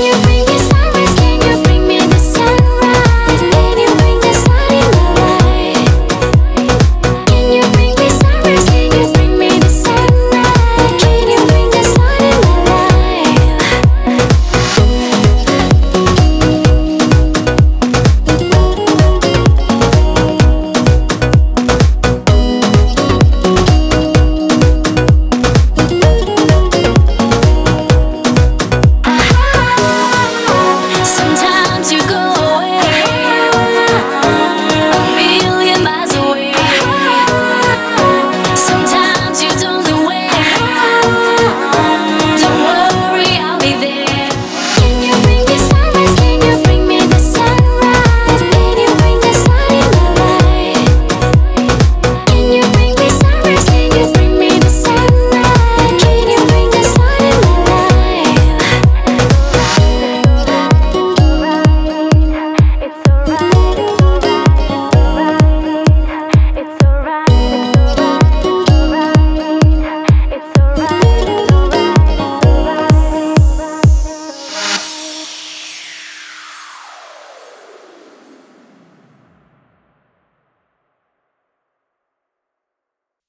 you bring me